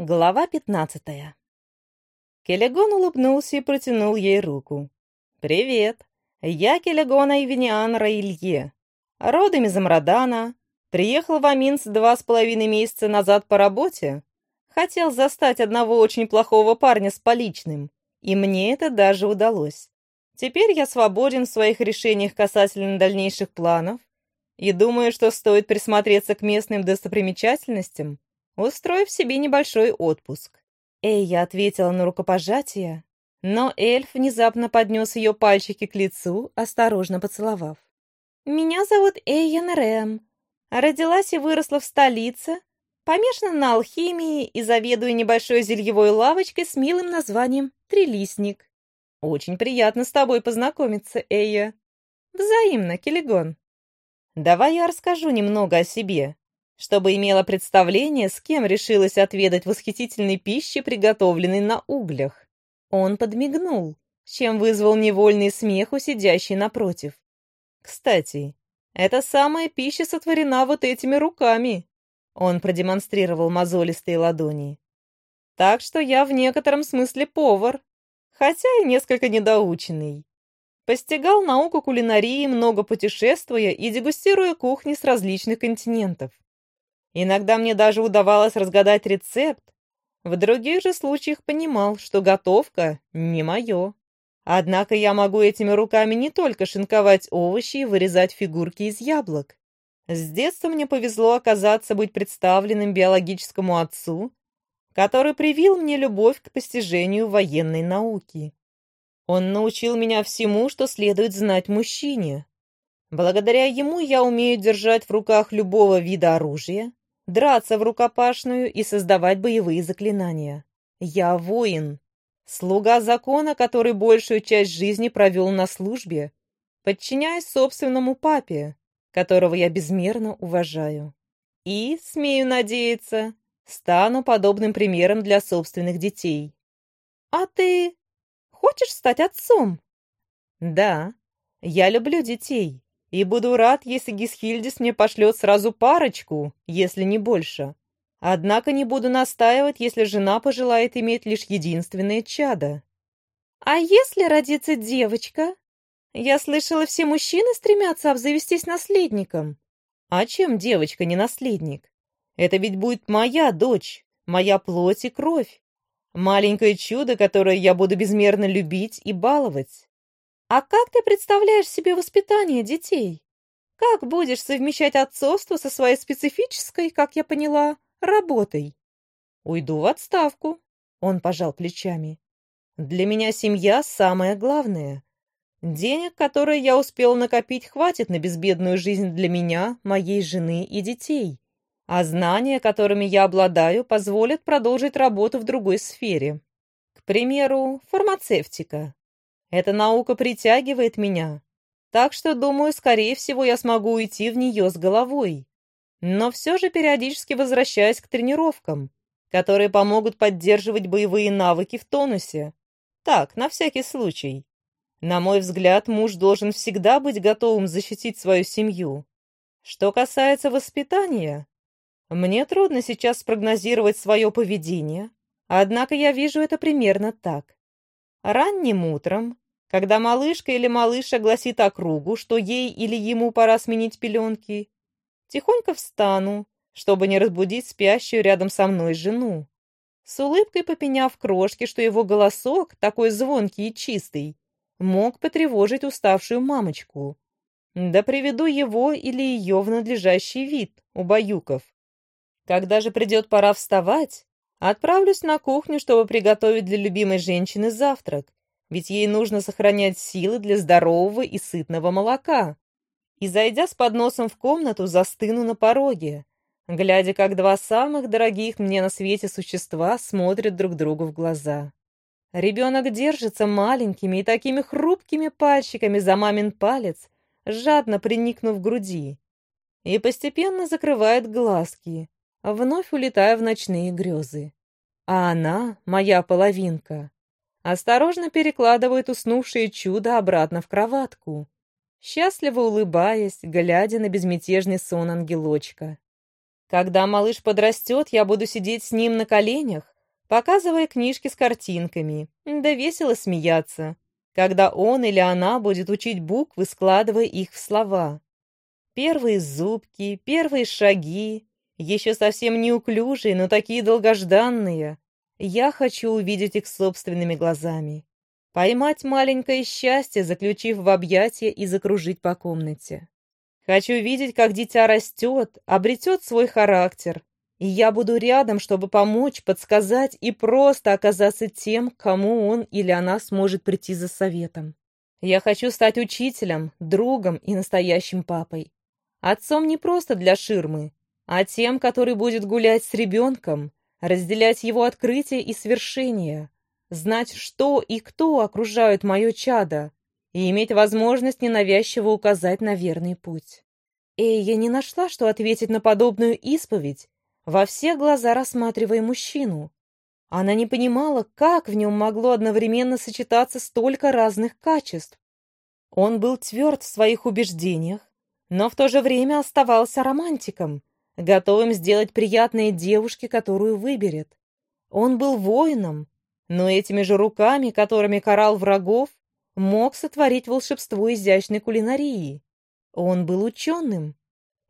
Глава пятнадцатая. Келегон улыбнулся и протянул ей руку. «Привет. Я Келегон Айвениан Раилье. Родом из Амрадана. Приехал в Аминс два с половиной месяца назад по работе. Хотел застать одного очень плохого парня с поличным. И мне это даже удалось. Теперь я свободен в своих решениях касательно дальнейших планов. И думаю, что стоит присмотреться к местным достопримечательностям, устроив себе небольшой отпуск. Эйя ответила на рукопожатие, но эльф внезапно поднес ее пальчики к лицу, осторожно поцеловав. «Меня зовут Эйян Рэм. Родилась и выросла в столице, помешана на алхимии и заведую небольшой зельевой лавочкой с милым названием «Трилистник». Очень приятно с тобой познакомиться, Эйя. Взаимно, Келегон. Давай я расскажу немного о себе, чтобы имела представление, с кем решилась отведать восхитительной пищи, приготовленной на углях. Он подмигнул, чем вызвал невольный смех у сидящей напротив. «Кстати, эта самая пища сотворена вот этими руками». Он продемонстрировал мозолистые ладони. «Так что я в некотором смысле повар, хотя и несколько недоученный. Постигал науку кулинарии, много путешествуя и дегустируя кухни с различных континентов. Иногда мне даже удавалось разгадать рецепт. В других же случаях понимал, что готовка не мое. Однако я могу этими руками не только шинковать овощи и вырезать фигурки из яблок. С детства мне повезло оказаться быть представленным биологическому отцу, который привил мне любовь к постижению военной науки. Он научил меня всему, что следует знать мужчине. Благодаря ему я умею держать в руках любого вида оружия, драться в рукопашную и создавать боевые заклинания. Я воин, слуга закона, который большую часть жизни провел на службе, подчиняясь собственному папе, которого я безмерно уважаю. И, смею надеяться, стану подобным примером для собственных детей. А ты хочешь стать отцом? Да, я люблю детей и буду рад, если Гисхильдис мне пошлет сразу парочку, если не больше. Однако не буду настаивать, если жена пожелает иметь лишь единственное чадо. А если родится девочка? Я слышала, все мужчины стремятся обзавестись наследником. А чем девочка не наследник? Это ведь будет моя дочь, моя плоть и кровь. Маленькое чудо, которое я буду безмерно любить и баловать. А как ты представляешь себе воспитание детей? Как будешь совмещать отцовство со своей специфической, как я поняла, работой? Уйду в отставку. Он пожал плечами. Для меня семья самое главное. Денег, которые я успел накопить, хватит на безбедную жизнь для меня, моей жены и детей. А знания, которыми я обладаю, позволят продолжить работу в другой сфере. К примеру, фармацевтика. Эта наука притягивает меня, так что, думаю, скорее всего, я смогу уйти в нее с головой. Но все же периодически возвращаюсь к тренировкам, которые помогут поддерживать боевые навыки в тонусе. Так, на всякий случай. На мой взгляд, муж должен всегда быть готовым защитить свою семью. Что касается воспитания, мне трудно сейчас спрогнозировать свое поведение, однако я вижу это примерно так. Ранним утром, когда малышка или малыш огласит округу, что ей или ему пора сменить пеленки, тихонько встану, чтобы не разбудить спящую рядом со мной жену. С улыбкой попеняв крошке, что его голосок, такой звонкий и чистый, мог потревожить уставшую мамочку. Да приведу его или ее в надлежащий вид, у баюков. Когда же придет пора вставать, Отправлюсь на кухню, чтобы приготовить для любимой женщины завтрак, ведь ей нужно сохранять силы для здорового и сытного молока. И, зайдя с подносом в комнату, застыну на пороге, глядя, как два самых дорогих мне на свете существа смотрят друг другу в глаза. Ребенок держится маленькими и такими хрупкими пальчиками за мамин палец, жадно приникнув к груди, и постепенно закрывает глазки, вновь улетая в ночные грезы. А она, моя половинка, осторожно перекладывает уснувшее чудо обратно в кроватку, счастливо улыбаясь, глядя на безмятежный сон ангелочка. Когда малыш подрастет, я буду сидеть с ним на коленях, показывая книжки с картинками, да весело смеяться, когда он или она будет учить буквы, складывая их в слова. Первые зубки, первые шаги, еще совсем неуклюжие, но такие долгожданные. Я хочу увидеть их собственными глазами. Поймать маленькое счастье, заключив в объятия и закружить по комнате. Хочу видеть, как дитя растет, обретет свой характер, и я буду рядом, чтобы помочь, подсказать и просто оказаться тем, кому он или она сможет прийти за советом. Я хочу стать учителем, другом и настоящим папой. Отцом не просто для ширмы, а тем, который будет гулять с ребенком, разделять его открытия и свершения, знать, что и кто окружают мое чадо, и иметь возможность ненавязчиво указать на верный путь. Эй, я не нашла, что ответить на подобную исповедь, во все глаза рассматривая мужчину. Она не понимала, как в нем могло одновременно сочетаться столько разных качеств. Он был тверд в своих убеждениях, но в то же время оставался романтиком, готовым сделать приятное девушке, которую выберет. Он был воином, но этими же руками, которыми карал врагов, мог сотворить волшебство изящной кулинарии. Он был ученым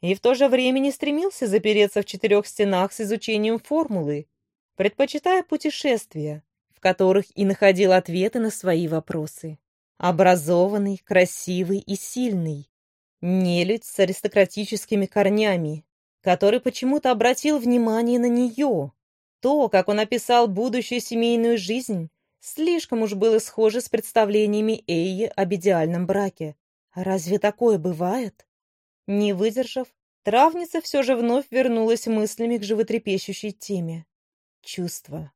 и в то же время не стремился запереться в четырех стенах с изучением формулы, предпочитая путешествия, в которых и находил ответы на свои вопросы. Образованный, красивый и сильный. Нелюдь с аристократическими корнями, который почему-то обратил внимание на нее, то, как он описал будущую семейную жизнь, слишком уж было схоже с представлениями Эйи об идеальном браке. Разве такое бывает? Не выдержав, травница все же вновь вернулась мыслями к животрепещущей теме. Чувства.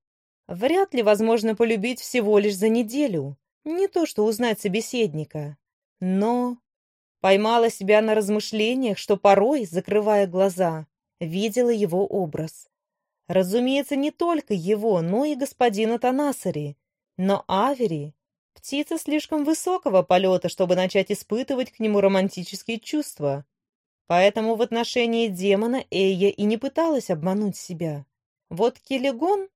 Вряд ли возможно полюбить всего лишь за неделю, не то что узнать собеседника. Но поймала себя на размышлениях, что порой, закрывая глаза, видела его образ. Разумеется, не только его, но и господина Танасари. Но Авери — птица слишком высокого полета, чтобы начать испытывать к нему романтические чувства. Поэтому в отношении демона Эйя и не пыталась обмануть себя. Вот Келегон,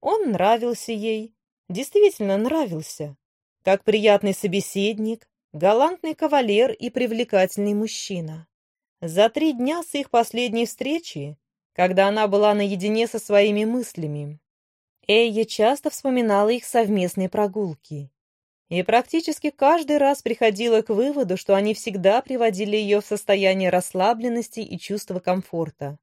он нравился ей, действительно нравился. Как приятный собеседник, галантный кавалер и привлекательный мужчина. За три дня с их последней встречи когда она была наедине со своими мыслями. Эйя часто вспоминала их совместные прогулки. И практически каждый раз приходила к выводу, что они всегда приводили ее в состояние расслабленности и чувства комфорта.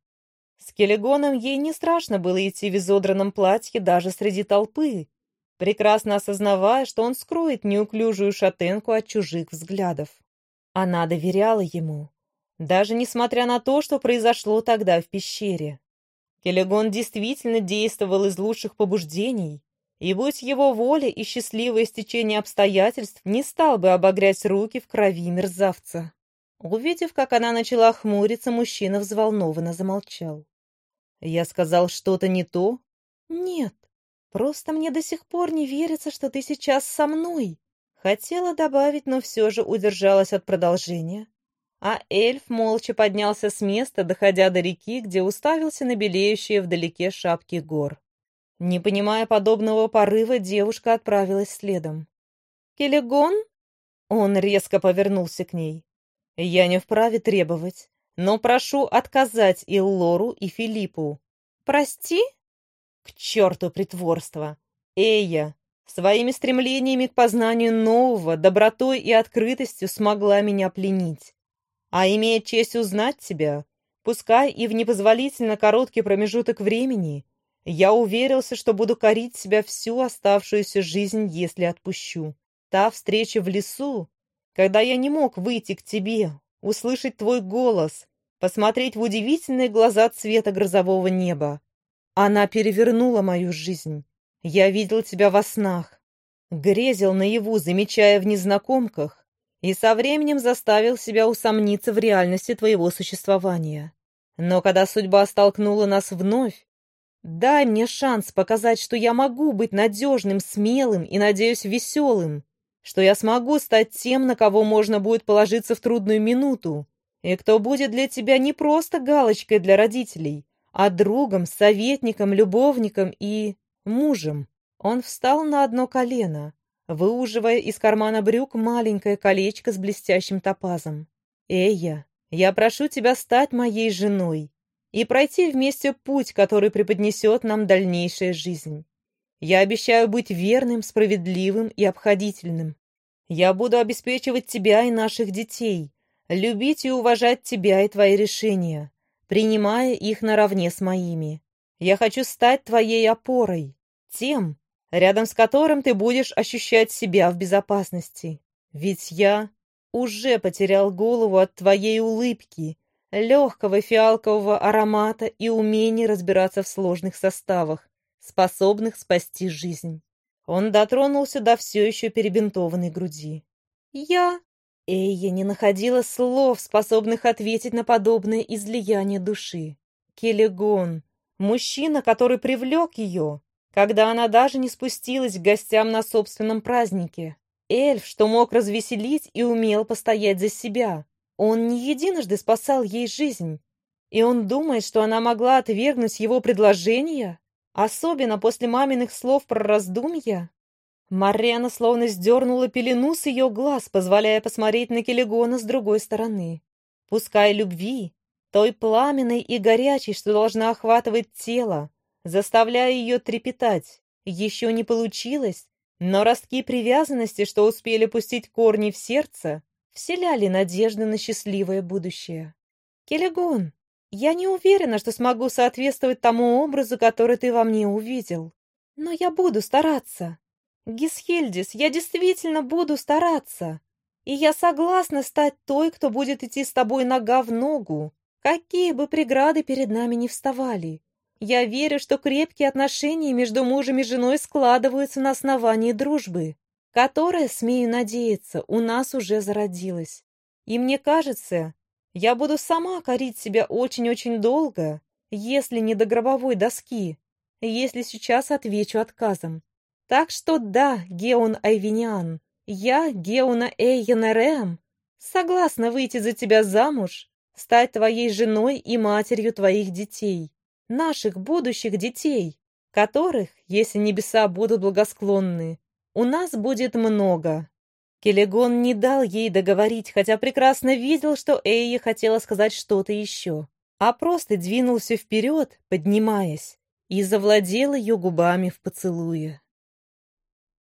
С Келегоном ей не страшно было идти в изодранном платье даже среди толпы, прекрасно осознавая, что он скроет неуклюжую шатенку от чужих взглядов. Она доверяла ему, даже несмотря на то, что произошло тогда в пещере. Келегон действительно действовал из лучших побуждений, и будь его воля и счастливое стечение обстоятельств, не стал бы обогрять руки в крови мерзавца. Увидев, как она начала хмуриться, мужчина взволнованно замолчал. «Я сказал что-то не то?» «Нет, просто мне до сих пор не верится, что ты сейчас со мной». Хотела добавить, но все же удержалась от продолжения, а эльф молча поднялся с места, доходя до реки, где уставился на белеющие вдалеке шапки гор. Не понимая подобного порыва, девушка отправилась следом. «Келегон?» Он резко повернулся к ней. «Я не вправе требовать, но прошу отказать и Лору, и Филиппу. Прости?» «К черту притворство! Эя, своими стремлениями к познанию нового, добротой и открытостью смогла меня пленить. А имея честь узнать тебя, пускай и в непозволительно короткий промежуток времени, я уверился, что буду корить себя всю оставшуюся жизнь, если отпущу. Та встреча в лесу, когда я не мог выйти к тебе, услышать твой голос, посмотреть в удивительные глаза цвета грозового неба. Она перевернула мою жизнь. Я видел тебя во снах, грезил наяву, замечая в незнакомках, и со временем заставил себя усомниться в реальности твоего существования. Но когда судьба столкнула нас вновь, дай мне шанс показать, что я могу быть надежным, смелым и, надеюсь, веселым, что я смогу стать тем, на кого можно будет положиться в трудную минуту, и кто будет для тебя не просто галочкой для родителей, а другом, советником, любовником и... мужем. Он встал на одно колено, выуживая из кармана брюк маленькое колечко с блестящим топазом. «Эя, я прошу тебя стать моей женой и пройти вместе путь, который преподнесет нам дальнейшая жизнь. Я обещаю быть верным, справедливым и обходительным. Я буду обеспечивать тебя и наших детей, любить и уважать тебя и твои решения, принимая их наравне с моими. Я хочу стать твоей опорой, тем, рядом с которым ты будешь ощущать себя в безопасности. Ведь я уже потерял голову от твоей улыбки, легкого фиалкового аромата и умения разбираться в сложных составах, способных спасти жизнь. Он дотронулся до все еще перебинтованной груди. «Я...» Эйя не находила слов, способных ответить на подобное излияние души. Келегон, мужчина, который привлек ее, когда она даже не спустилась к гостям на собственном празднике. Эльф, что мог развеселить и умел постоять за себя. Он не единожды спасал ей жизнь. И он думает, что она могла отвергнуть его предложение, особенно после маминых слов про раздумья. Марьяна словно сдернула пелену с ее глаз, позволяя посмотреть на Келегона с другой стороны. Пускай любви, той пламенной и горячей, что должна охватывать тело, заставляя ее трепетать, еще не получилось, но ростки привязанности, что успели пустить корни в сердце, вселяли надежды на счастливое будущее. Келегон, я не уверена, что смогу соответствовать тому образу, который ты во мне увидел. Но я буду стараться. Гисхельдис, я действительно буду стараться. И я согласна стать той, кто будет идти с тобой нога в ногу, какие бы преграды перед нами ни вставали. Я верю, что крепкие отношения между мужем и женой складываются на основании дружбы, которая, смею надеяться, у нас уже зародилась. И мне кажется, я буду сама корить себя очень-очень долго, если не до гробовой доски, если сейчас отвечу отказом. Так что да, Геон Айвиниан, я, Геона Эйенереам, согласна выйти за тебя замуж, стать твоей женой и матерью твоих детей наших будущих детей, которых, если небеса будут благосклонны, у нас будет много. Келегон не дал ей договорить, хотя прекрасно видел, что Эйя хотела сказать что-то еще, а просто двинулся вперед, поднимаясь, и завладел ее губами в поцелуе.